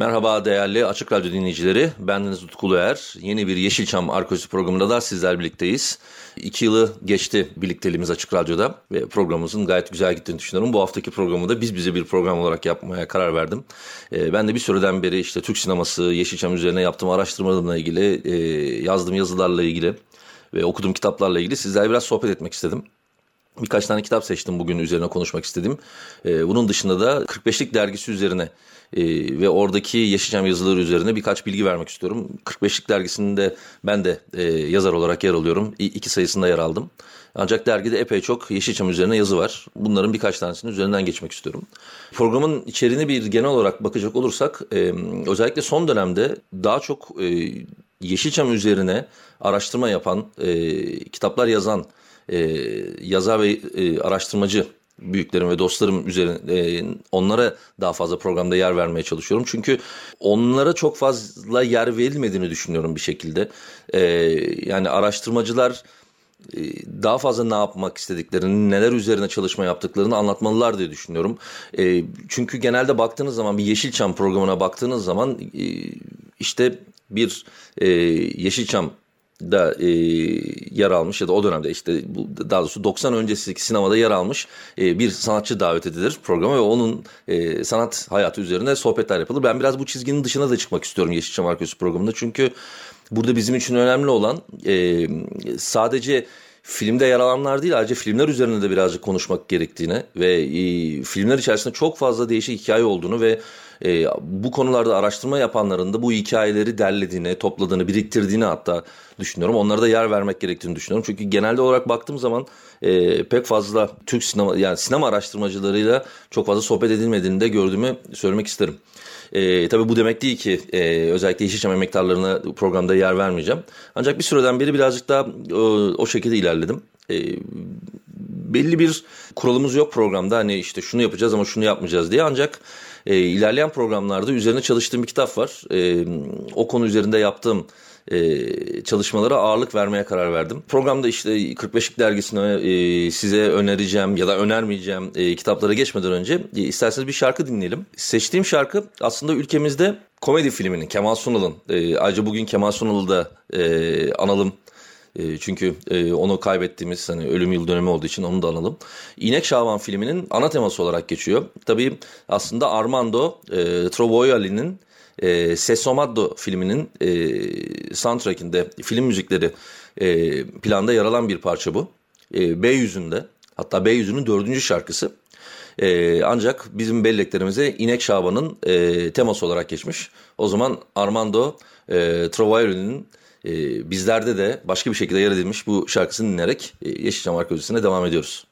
Merhaba değerli Açık Radyo dinleyicileri. Bendeniz Utku Er. Yeni bir Yeşilçam Arkeolojisi programında da sizler birlikteyiz. İki yılı geçti birlikteliğimiz Açık Radyo'da ve programımızın gayet güzel gittiğini düşünüyorum. Bu haftaki programı da biz bize bir program olarak yapmaya karar verdim. Ee, ben de bir süreden beri işte Türk sineması, Yeşilçam üzerine yaptığım araştırmalarımla ilgili, e, yazdığım yazılarla ilgili ve okuduğum kitaplarla ilgili sizlerle biraz sohbet etmek istedim. Birkaç tane kitap seçtim bugün üzerine konuşmak istedim. Ee, bunun dışında da 45'lik dergisi üzerine e, ve oradaki Yeşilçam yazıları üzerine birkaç bilgi vermek istiyorum. 45'lik dergisinde ben de e, yazar olarak yer alıyorum. İ, iki sayısında yer aldım. Ancak dergide epey çok Yeşilçam üzerine yazı var. Bunların birkaç tanesinin üzerinden geçmek istiyorum. Programın içeriğini bir genel olarak bakacak olursak e, özellikle son dönemde daha çok e, Yeşilçam üzerine araştırma yapan, e, kitaplar yazan yazar ve e, araştırmacı büyüklerim ve dostlarım üzerine e, onlara daha fazla programda yer vermeye çalışıyorum. Çünkü onlara çok fazla yer verilmediğini düşünüyorum bir şekilde. E, yani araştırmacılar e, daha fazla ne yapmak istediklerini, neler üzerine çalışma yaptıklarını anlatmalılar diye düşünüyorum. E, çünkü genelde baktığınız zaman bir Yeşilçam programına baktığınız zaman e, işte bir e, Yeşilçam da e, yer almış ya da o dönemde işte bu, daha doğrusu 90 öncesi sinemada yer almış e, bir sanatçı davet edilir programa ve onun e, sanat hayatı üzerine sohbetler yapılır. Ben biraz bu çizginin dışına da çıkmak istiyorum Yeşilçam Arkeolojisi programında çünkü burada bizim için önemli olan e, sadece filmde yer alanlar değil ayrıca filmler üzerine de birazcık konuşmak gerektiğini ve e, filmler içerisinde çok fazla değişik hikaye olduğunu ve e, bu konularda araştırma yapanların da bu hikayeleri derlediğini, topladığını, biriktirdiğini hatta düşünüyorum. Onlara da yer vermek gerektiğini düşünüyorum. Çünkü genelde olarak baktığım zaman e, pek fazla Türk sinema yani sinema araştırmacılarıyla çok fazla sohbet edilmediğini de gördüğümü söylemek isterim. E, tabii bu demek değil ki e, özellikle Yeşilçam emektarlarına programda yer vermeyeceğim. Ancak bir süreden beri birazcık daha e, o şekilde ilerledim. E, belli bir kuralımız yok programda hani işte şunu yapacağız ama şunu yapmayacağız diye ancak e, ilerleyen programlarda üzerine çalıştığım bir kitap var. E, o konu üzerinde yaptığım e, çalışmalara ağırlık vermeye karar verdim. Programda işte 45'lik dergisine e, size önereceğim ya da önermeyeceğim e, kitaplara geçmeden önce e, isterseniz bir şarkı dinleyelim. Seçtiğim şarkı aslında ülkemizde komedi filminin Kemal Sunal'ın e, ayrıca bugün Kemal Sunal'ı da e, analım e, çünkü e, onu kaybettiğimiz hani ölüm yıl dönemi olduğu için onu da analım. İnek Şaban filminin ana teması olarak geçiyor. Tabii aslında Armando e, Trovoyali'nin e, Sesomaddo filminin e, soundtrack'inde film müzikleri e, planda yer alan bir parça bu. E, B yüzünde hatta B yüzünün dördüncü şarkısı. E, ancak bizim belleklerimize İnek Şaban'ın e, teması olarak geçmiş. O zaman Armando e, Trovairoli'nin e, bizlerde de başka bir şekilde yer edilmiş bu şarkısını dinleyerek e, Yeşilçam Arkeolojisi'ne devam ediyoruz.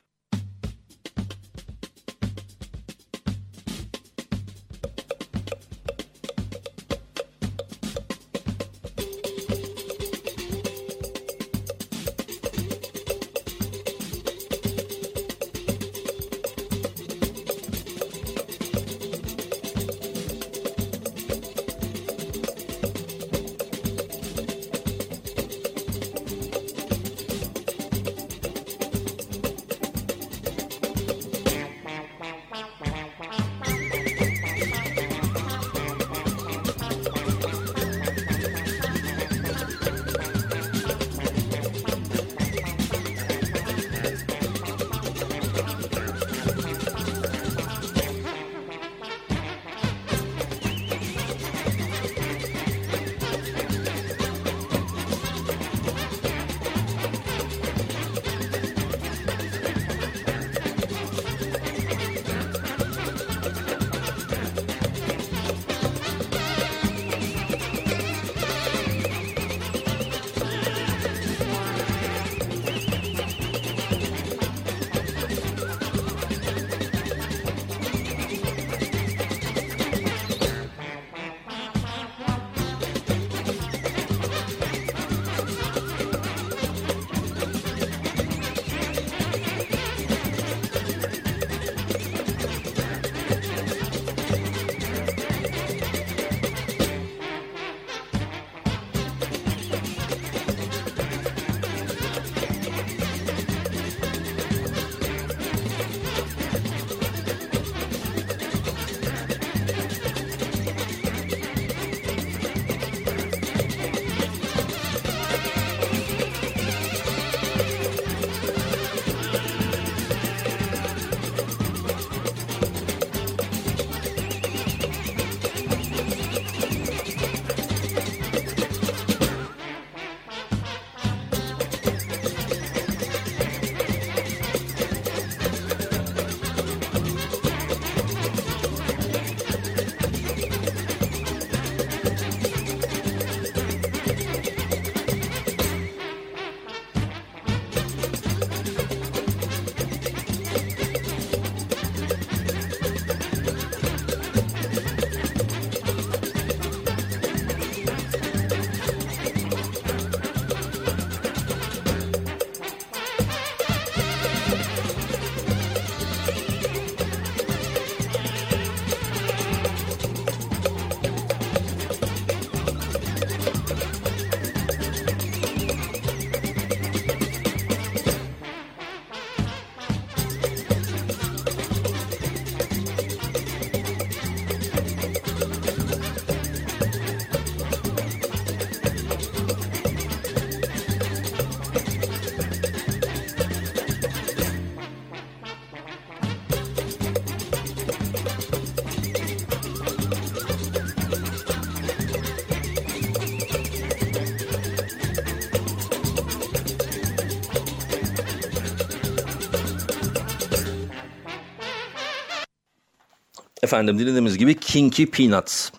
Efendim dinlediğimiz gibi Kinky Peanuts.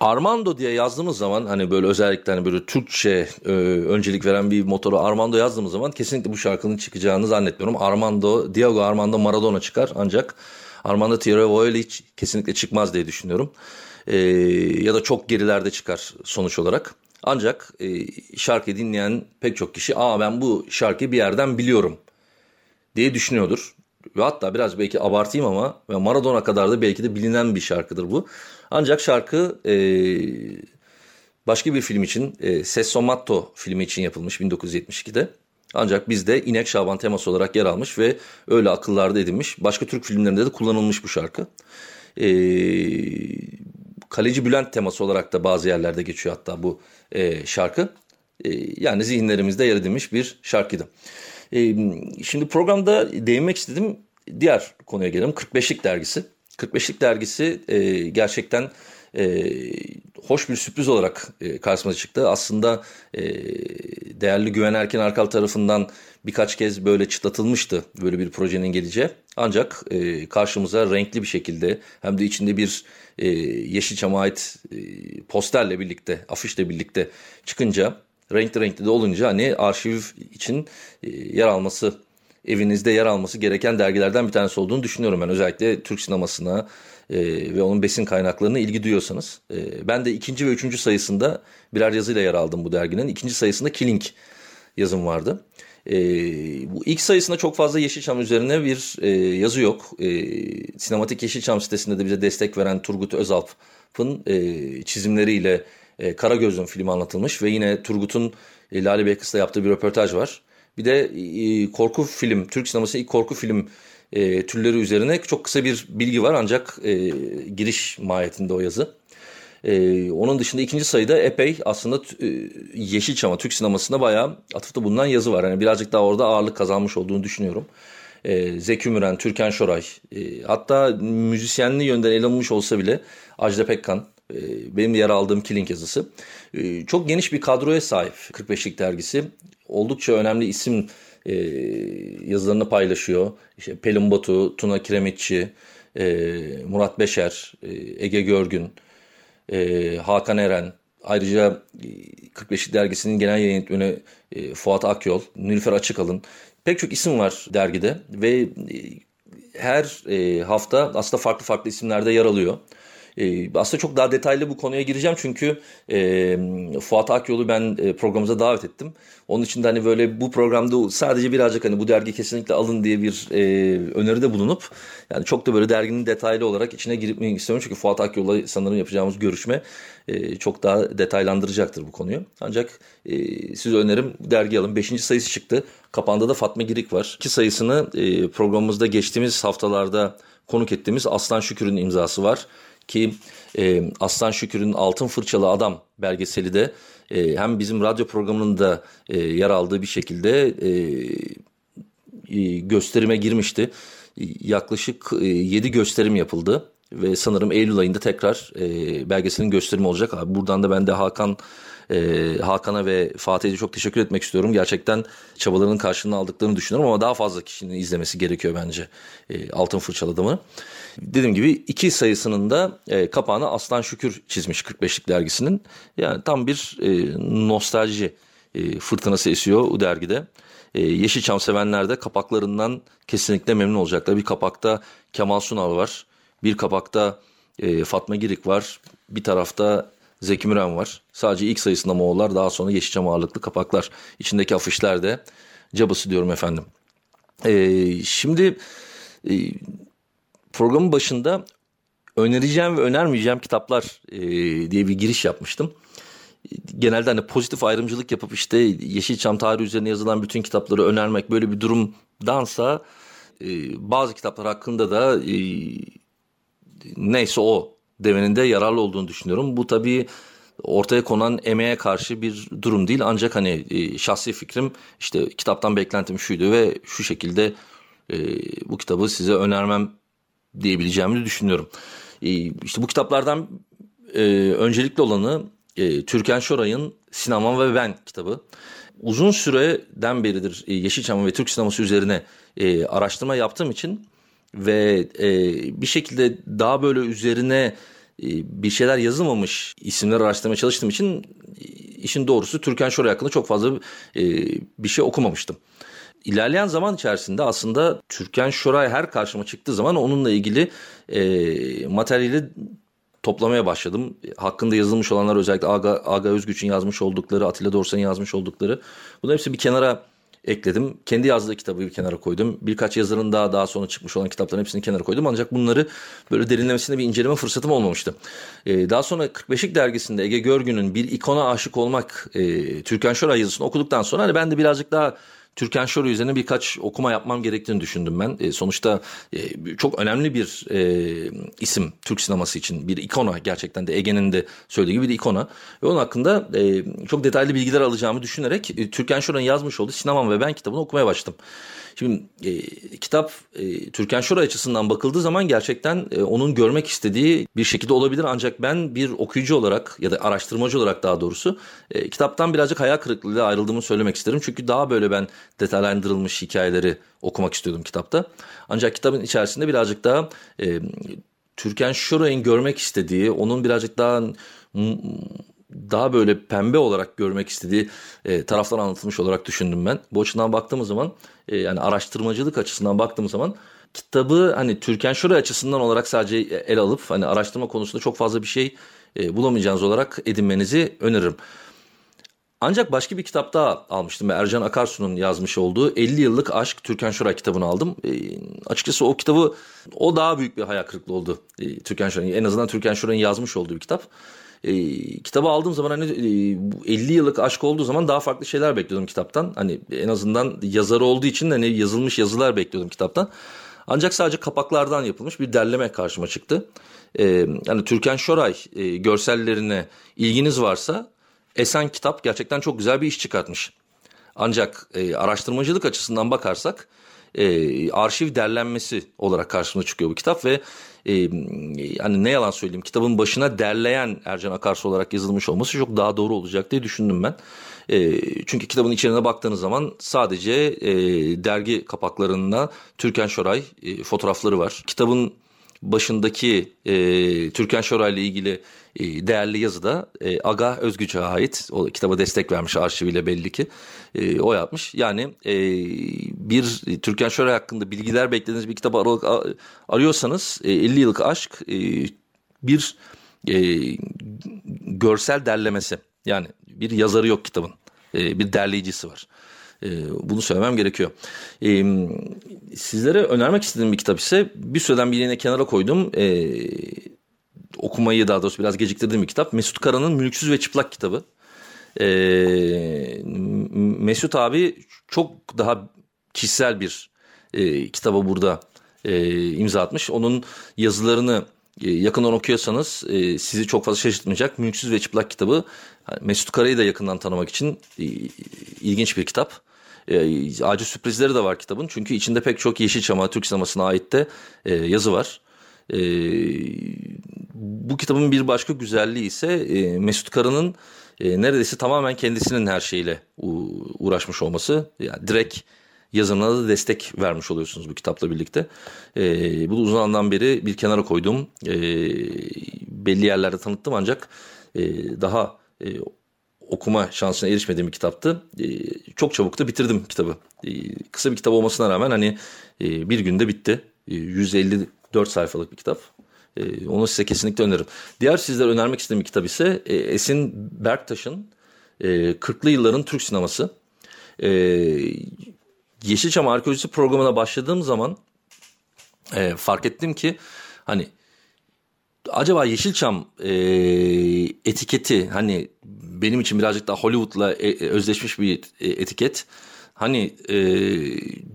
Armando diye yazdığımız zaman hani böyle özellikle hani böyle Türkçe e, öncelik veren bir motoru Armando yazdığımız zaman kesinlikle bu şarkının çıkacağını zannetmiyorum. Armando, Diego Armando Maradona çıkar ancak Armando Tirevoeli hiç kesinlikle çıkmaz diye düşünüyorum. E, ya da çok gerilerde çıkar sonuç olarak. Ancak e, şarkıyı dinleyen pek çok kişi aa ben bu şarkıyı bir yerden biliyorum diye düşünüyordur. Ve hatta biraz belki abartayım ama Maradona kadar da belki de bilinen bir şarkıdır bu. Ancak şarkı e, başka bir film için e, Sessomatto filmi için yapılmış 1972'de. Ancak bizde İnek Şaban teması olarak yer almış ve öyle akıllarda edinmiş. Başka Türk filmlerinde de kullanılmış bu şarkı. E, Kaleci Bülent teması olarak da bazı yerlerde geçiyor hatta bu e, şarkı. E, yani zihinlerimizde yer edinmiş bir şarkıydı. Şimdi programda değinmek istedim diğer konuya gelelim. 45'lik dergisi. 45'lik dergisi gerçekten hoş bir sürpriz olarak karşımıza çıktı. Aslında değerli Güven Erken Arkal tarafından birkaç kez böyle çıtlatılmıştı böyle bir projenin geleceği. Ancak karşımıza renkli bir şekilde hem de içinde bir e, Yeşilçam'a ait posterle birlikte, afişle birlikte çıkınca renkli renkli de olunca hani arşiv için e, yer alması evinizde yer alması gereken dergilerden bir tanesi olduğunu düşünüyorum ben. Özellikle Türk sinemasına e, ve onun besin kaynaklarına ilgi duyuyorsanız. E, ben de ikinci ve üçüncü sayısında birer yazıyla yer aldım bu derginin. İkinci sayısında Killing yazım vardı. E, bu ilk sayısında çok fazla Yeşilçam üzerine bir e, yazı yok. E, Sinematik Yeşilçam sitesinde de bize destek veren Turgut Özalp'ın e, çizimleriyle e, Karagöz'ün filmi anlatılmış ve yine Turgut'un e, Lale Beykıs'la yaptığı bir röportaj var. Bir de e, korku film, Türk sineması ilk korku film e, türleri üzerine çok kısa bir bilgi var ancak e, giriş mahiyetinde o yazı. E, onun dışında ikinci sayıda epey aslında e, Yeşilçam'a, Türk sinemasında bayağı atıfta bulunan yazı var. Yani birazcık daha orada ağırlık kazanmış olduğunu düşünüyorum. E, Zeki Müren, Türkan Şoray, e, hatta müzisyenliği yönden ele alınmış olsa bile Ajda Pekkan, e, benim yer aldığım Killing yazısı. E, çok geniş bir kadroya sahip 45'lik dergisi oldukça önemli isim e, yazılarını paylaşıyor. İşte Pelin Batu, Tuna Kiremitçi, e, Murat Beşer, e, Ege Görgün, Hakan Eren, ayrıca 45'lik dergisinin genel yayın yönetmeni Fuat Akyol, Nilüfer Açıkalın pek çok isim var dergide ve her hafta aslında farklı farklı isimlerde yer alıyor. E, aslında çok daha detaylı bu konuya gireceğim çünkü e, Fuat Akyol'u ben programımıza davet ettim. Onun için de hani böyle bu programda sadece birazcık hani bu dergi kesinlikle alın diye bir e, öneride bulunup yani çok da böyle derginin detaylı olarak içine mi istiyorum. Çünkü Fuat Akyol'la sanırım yapacağımız görüşme e, çok daha detaylandıracaktır bu konuyu. Ancak e, siz önerim dergi alın. Beşinci sayısı çıktı. Kapağında da Fatma Girik var. İki sayısını e, programımızda geçtiğimiz haftalarda konuk ettiğimiz Aslan Şükür'ün imzası var ki e, Aslan Şükür'ün Altın Fırçalı Adam belgeseli de e, hem bizim radyo programının da e, yer aldığı bir şekilde e, e, gösterime girmişti. Yaklaşık e, 7 gösterim yapıldı ve sanırım Eylül ayında tekrar e, belgeselin gösterimi olacak. Abi buradan da ben de Hakan e, Hakan'a ve Fatih'e çok teşekkür etmek istiyorum. Gerçekten çabalarının karşılığını aldıklarını düşünüyorum ama daha fazla kişinin izlemesi gerekiyor bence e, Altın Fırçaladım'ı. Dediğim gibi iki sayısının da e, kapağını Aslan Şükür çizmiş 45'lik dergisinin. Yani tam bir e, nostalji e, fırtınası esiyor o dergide. E, Yeşilçam sevenler de kapaklarından kesinlikle memnun olacaklar. Bir kapakta Kemal Sunal var. Bir kapakta e, Fatma Girik var. Bir tarafta Zeki Müren var. Sadece ilk sayısında Moğollar daha sonra Yeşilçam ağırlıklı kapaklar. İçindeki afişler de cabası diyorum efendim. E, şimdi e, programın başında önereceğim ve önermeyeceğim kitaplar e, diye bir giriş yapmıştım. Genelde hani pozitif ayrımcılık yapıp işte Yeşilçam tarihi üzerine yazılan bütün kitapları önermek böyle bir durumdansa e, bazı kitaplar hakkında da e, neyse o demenin de yararlı olduğunu düşünüyorum. Bu tabii ortaya konan emeğe karşı bir durum değil ancak hani e, şahsi fikrim işte kitaptan beklentim şuydu ve şu şekilde e, bu kitabı size önermem diyebileceğimi düşünüyorum. E, işte bu kitaplardan e, öncelikli olanı e, Türkan Şoray'ın Sinema ve Ben kitabı. Uzun süreden beridir e, Yeşilçam ve Türk sineması üzerine e, araştırma yaptığım için ve e, bir şekilde daha böyle üzerine e, bir şeyler yazılmamış isimler araştırmaya çalıştığım için e, işin doğrusu Türkan Şoray hakkında çok fazla e, bir şey okumamıştım. İlerleyen zaman içerisinde aslında Türkan Şoray her karşıma çıktığı zaman onunla ilgili e, materyali toplamaya başladım. Hakkında yazılmış olanlar özellikle Aga, Aga Özgüç'ün yazmış oldukları, Atilla Dorsan'ın yazmış oldukları. Bunların hepsi bir kenara ekledim. Kendi yazdığı kitabı bir kenara koydum. Birkaç yazarın daha daha sonra çıkmış olan kitapların hepsini kenara koydum. Ancak bunları böyle derinlemesine bir inceleme fırsatım olmamıştı. Ee, daha sonra 45'lik dergisinde Ege Görgün'ün bir ikona aşık olmak e, Türkan Şoray yazısını okuduktan sonra hani ben de birazcık daha Türkan Şoray üzerine birkaç okuma yapmam gerektiğini düşündüm ben. E, sonuçta e, çok önemli bir e, isim Türk sineması için. Bir ikona gerçekten de Ege'nin de söylediği gibi bir ikona. Ve onun hakkında e, çok detaylı bilgiler alacağımı düşünerek e, Türkan Şoray'ın yazmış olduğu Sinema ve Ben kitabını okumaya başladım. Şimdi e, kitap e, Türkan Şoray açısından bakıldığı zaman gerçekten e, onun görmek istediği bir şekilde olabilir. Ancak ben bir okuyucu olarak ya da araştırmacı olarak daha doğrusu e, kitaptan birazcık hayal kırıklığıyla ayrıldığımı söylemek isterim. Çünkü daha böyle ben detaylandırılmış hikayeleri okumak istiyordum kitapta. Ancak kitabın içerisinde birazcık daha e, Türkan Şoray'ın görmek istediği, onun birazcık daha daha böyle pembe olarak görmek istediği e, taraflar anlatılmış olarak düşündüm ben. Bu açıdan baktığımız zaman e, yani araştırmacılık açısından baktığımız zaman kitabı hani Türkan Şoray açısından olarak sadece el alıp hani araştırma konusunda çok fazla bir şey e, bulamayacağınız olarak edinmenizi öneririm. Ancak başka bir kitap daha almıştım. Ercan Akarsu'nun yazmış olduğu 50 Yıllık Aşk Türkan Şoray kitabını aldım. E, açıkçası o kitabı o daha büyük bir hayal kırıklığı oldu. E, Türkan Şoray en azından Türkan Şoray'ın yazmış olduğu bir kitap e, kitabı aldığım zaman hani e, 50 yıllık aşk olduğu zaman daha farklı şeyler bekliyordum kitaptan. Hani en azından yazarı olduğu için hani yazılmış yazılar bekliyordum kitaptan. Ancak sadece kapaklardan yapılmış bir derleme karşıma çıktı. E, yani Türkan Şoray e, görsellerine ilginiz varsa Esen Kitap gerçekten çok güzel bir iş çıkartmış. Ancak e, araştırmacılık açısından bakarsak e, arşiv derlenmesi olarak karşımıza çıkıyor bu kitap ve e, yani ne yalan söyleyeyim kitabın başına derleyen Ercan Akarsu olarak yazılmış olması çok daha doğru olacak diye düşündüm ben. E, çünkü kitabın içeriğine baktığınız zaman sadece e, dergi kapaklarında Türkan Şoray e, fotoğrafları var. Kitabın başındaki e, Türkan Şoray ile ilgili e, değerli yazı da e, Aga Özgüç'e ait. O kitaba destek vermiş arşiviyle belli ki. E, o yapmış. Yani e, bir Türkan Şoray hakkında bilgiler beklediğiniz bir kitabı ar arıyorsanız e, 50 yıllık aşk e, bir e, görsel derlemesi. Yani bir yazarı yok kitabın. E, bir derleyicisi var. E, bunu söylemem gerekiyor. E, sizlere önermek istediğim bir kitap ise bir süreden bir yine kenara koydum. E, okumayı daha doğrusu biraz geciktirdiğim bir kitap. Mesut Kara'nın Mülksüz ve Çıplak kitabı. Mesut abi çok daha kişisel bir e, kitaba burada e, imza atmış. Onun yazılarını yakından okuyorsanız e, sizi çok fazla şaşırtmayacak. Mülksüz ve Çıplak kitabı Mesut Kara'yı da yakından tanımak için e, ilginç bir kitap. E, acı sürprizleri de var kitabın. Çünkü içinde pek çok Yeşilçam'a, Türk sinemasına ait de yazı var. Bu kitabın bir başka güzelliği ise Mesut Kara'nın neredeyse tamamen kendisinin her şeyle uğraşmış olması. Yani direkt yazımına da destek vermiş oluyorsunuz bu kitapla birlikte. E, bu da uzun andan beri bir kenara koydum. E, belli yerlerde tanıttım ancak e, daha e, okuma şansına erişmediğim bir kitaptı. E, çok çabuk da bitirdim kitabı. E, kısa bir kitap olmasına rağmen hani e, bir günde bitti. E, 154 sayfalık bir kitap. E, onu size kesinlikle öneririm. Diğer sizlere önermek istediğim bir kitap ise e, Esin Berktaş'ın e, 40'lı yılların Türk sineması. E, Yeşilçam Arkeolojisi programına başladığım zaman e, fark ettim ki hani acaba Yeşilçam e, etiketi hani benim için birazcık daha Hollywood'la e, e, özleşmiş bir e, etiket. Hani e,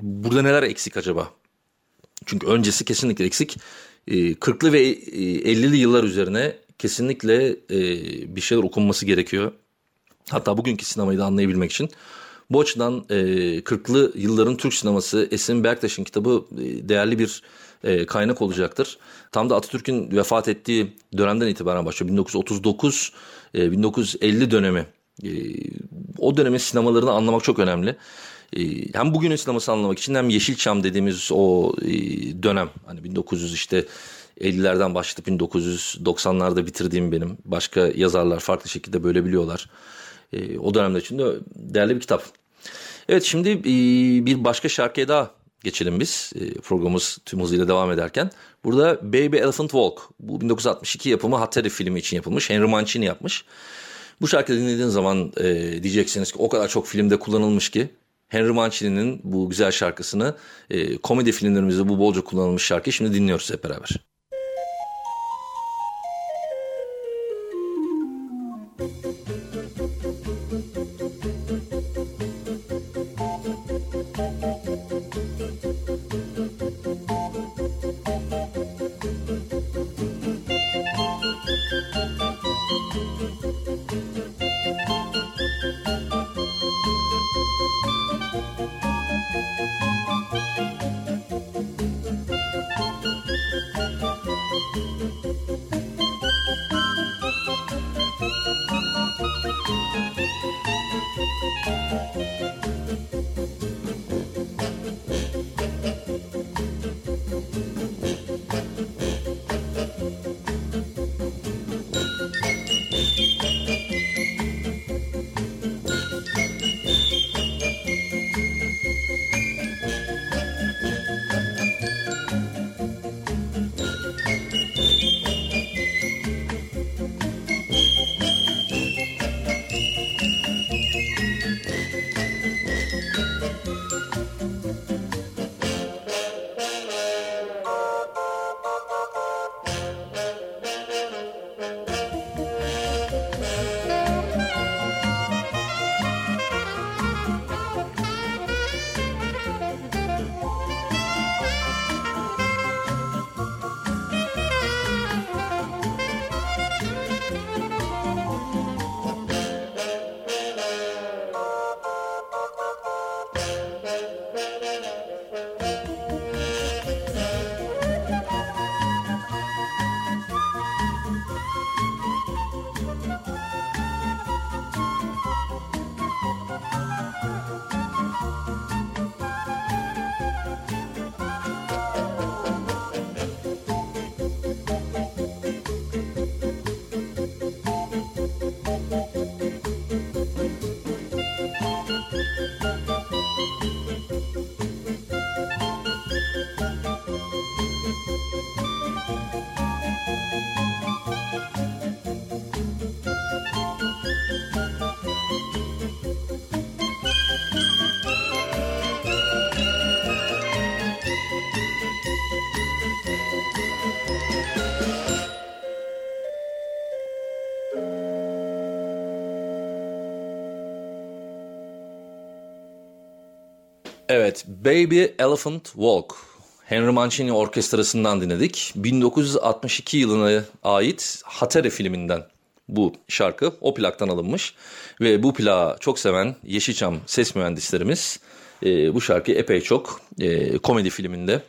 burada neler eksik acaba? Çünkü öncesi kesinlikle eksik. E, 40'lı ve 50'li yıllar üzerine kesinlikle e, bir şeyler okunması gerekiyor. Hatta bugünkü sinemayı da anlayabilmek için. Bu açıdan e, 40'lı yılların Türk sineması Esin Berktaş'ın kitabı e, değerli bir e, kaynak olacaktır. Tam da Atatürk'ün vefat ettiği dönemden itibaren başlıyor. 1939 e, 1950 dönemi. E, o dönemin sinemalarını anlamak çok önemli. e, hem bugünün sineması anlamak için hem Yeşilçam dediğimiz o e, dönem hani 1900 işte 50'lerden başlayıp 1990'larda bitirdiğim benim. Başka yazarlar farklı şekilde böyle biliyorlar. E, o dönemde için de değerli bir kitap. Evet şimdi bir başka şarkıya daha geçelim biz programımız tüm hızıyla devam ederken. Burada Baby Elephant Walk bu 1962 yapımı Hatteri filmi için yapılmış. Henry Mancini yapmış. Bu şarkıyı dinlediğiniz zaman e, diyeceksiniz ki o kadar çok filmde kullanılmış ki Henry Mancini'nin bu güzel şarkısını e, komedi filmlerimizde bu bolca kullanılmış şarkıyı şimdi dinliyoruz hep beraber. Evet, Baby Elephant Walk. Henry Mancini Orkestrası'ndan dinledik. 1962 yılına ait Hateri filminden bu şarkı o plaktan alınmış. Ve bu plağı çok seven Yeşilçam ses mühendislerimiz e, bu şarkıyı epey çok e, komedi filminde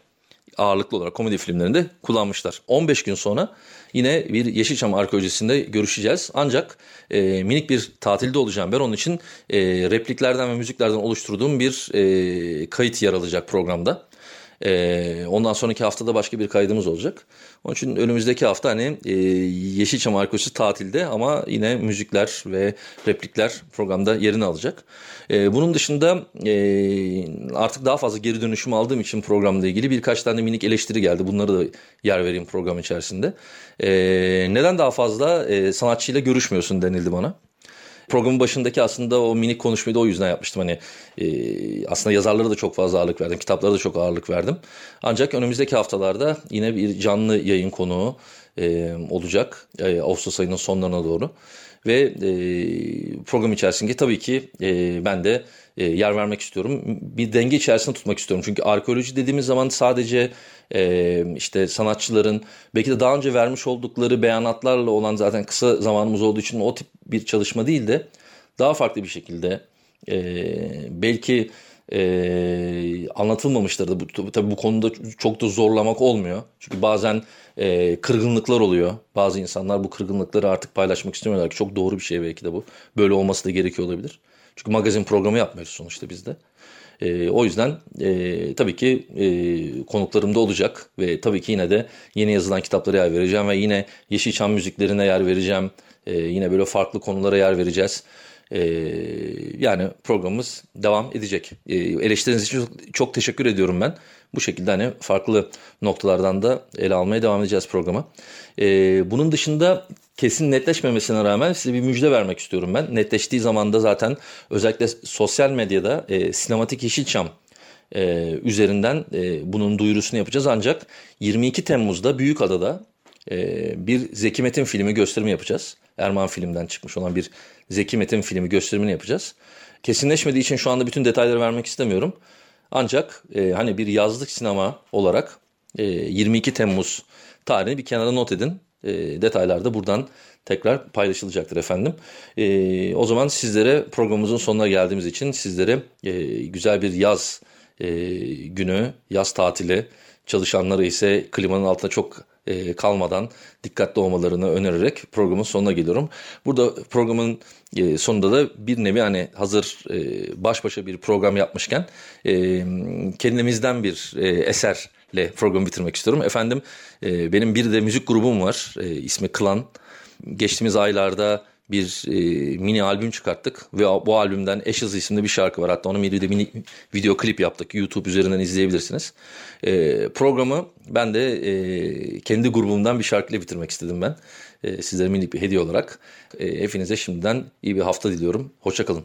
ağırlıklı olarak komedi filmlerinde kullanmışlar. 15 gün sonra yine bir Yeşilçam arkeolojisinde görüşeceğiz. Ancak e, minik bir tatilde olacağım ben. Onun için e, repliklerden ve müziklerden oluşturduğum bir e, kayıt yer alacak programda. Ee, ondan sonraki haftada başka bir kaydımız olacak. Onun için önümüzdeki hafta hani e, Yeşilçam Arkeolojisi tatilde ama yine müzikler ve replikler programda yerini alacak. E, bunun dışında e, artık daha fazla geri dönüşüm aldığım için programla ilgili birkaç tane minik eleştiri geldi. Bunları da yer vereyim program içerisinde. E, neden daha fazla e, sanatçıyla görüşmüyorsun denildi bana. Programın başındaki aslında o minik konuşmayı da o yüzden yapmıştım. Hani e, aslında yazarlara da çok fazla ağırlık verdim. Kitaplara da çok ağırlık verdim. Ancak önümüzdeki haftalarda yine bir canlı yayın konuğu e, olacak. E, Ağustos ayının sonlarına doğru. Ve e, program içerisinde tabii ki e, ben de e, yer vermek istiyorum. Bir denge içerisinde tutmak istiyorum. Çünkü arkeoloji dediğimiz zaman sadece e, işte sanatçıların belki de daha önce vermiş oldukları beyanatlarla olan zaten kısa zamanımız olduğu için o tip bir çalışma değil de daha farklı bir şekilde e, belki e, anlatılmamıştır bu, tabii bu konuda çok da zorlamak olmuyor. Çünkü bazen e, kırgınlıklar oluyor. Bazı insanlar bu kırgınlıkları artık paylaşmak istemiyorlar ki çok doğru bir şey belki de bu. Böyle olması da gerekiyor olabilir. Çünkü magazin programı yapmıyoruz sonuçta biz de. E, o yüzden e, tabii ki e, konuklarım da olacak ve tabii ki yine de yeni yazılan kitaplara yer vereceğim ve yine Yeşilçam müziklerine yer vereceğim. E, yine böyle farklı konulara yer vereceğiz. E, yani programımız devam edecek. E, eleştiriniz için çok, teşekkür ediyorum ben. Bu şekilde hani farklı noktalardan da ele almaya devam edeceğiz programı. E, bunun dışında kesin netleşmemesine rağmen size bir müjde vermek istiyorum ben. Netleştiği zaman da zaten özellikle sosyal medyada e, Sinematik Yeşilçam e, üzerinden e, bunun duyurusunu yapacağız. Ancak 22 Temmuz'da Büyükada'da bir Zeki Metin filmi gösterimi yapacağız. Erman filmden çıkmış olan bir Zeki Metin filmi gösterimini yapacağız. Kesinleşmediği için şu anda bütün detayları vermek istemiyorum. Ancak e, hani bir yazlık sinema olarak e, 22 Temmuz tarihini bir kenara not edin. E, detaylar da buradan tekrar paylaşılacaktır efendim. E, o zaman sizlere programımızın sonuna geldiğimiz için sizlere e, güzel bir yaz e, günü, yaz tatili, çalışanları ise klimanın altında çok e, kalmadan dikkatli olmalarını önererek programın sonuna geliyorum. Burada programın e, sonunda da bir nevi hani hazır e, baş başa bir program yapmışken e, kendimizden bir e, eserle programı bitirmek istiyorum. Efendim e, benim bir de müzik grubum var e, ismi Klan. Geçtiğimiz aylarda bir e, mini albüm çıkarttık ve bu albümden Ashes isimli bir şarkı var. Hatta onun bir de mini video klip yaptık. YouTube üzerinden izleyebilirsiniz. E, programı ben de e, kendi grubumdan bir şarkıyla bitirmek istedim ben. E, sizlere minik bir hediye olarak. E, hepinize şimdiden iyi bir hafta diliyorum. Hoşçakalın.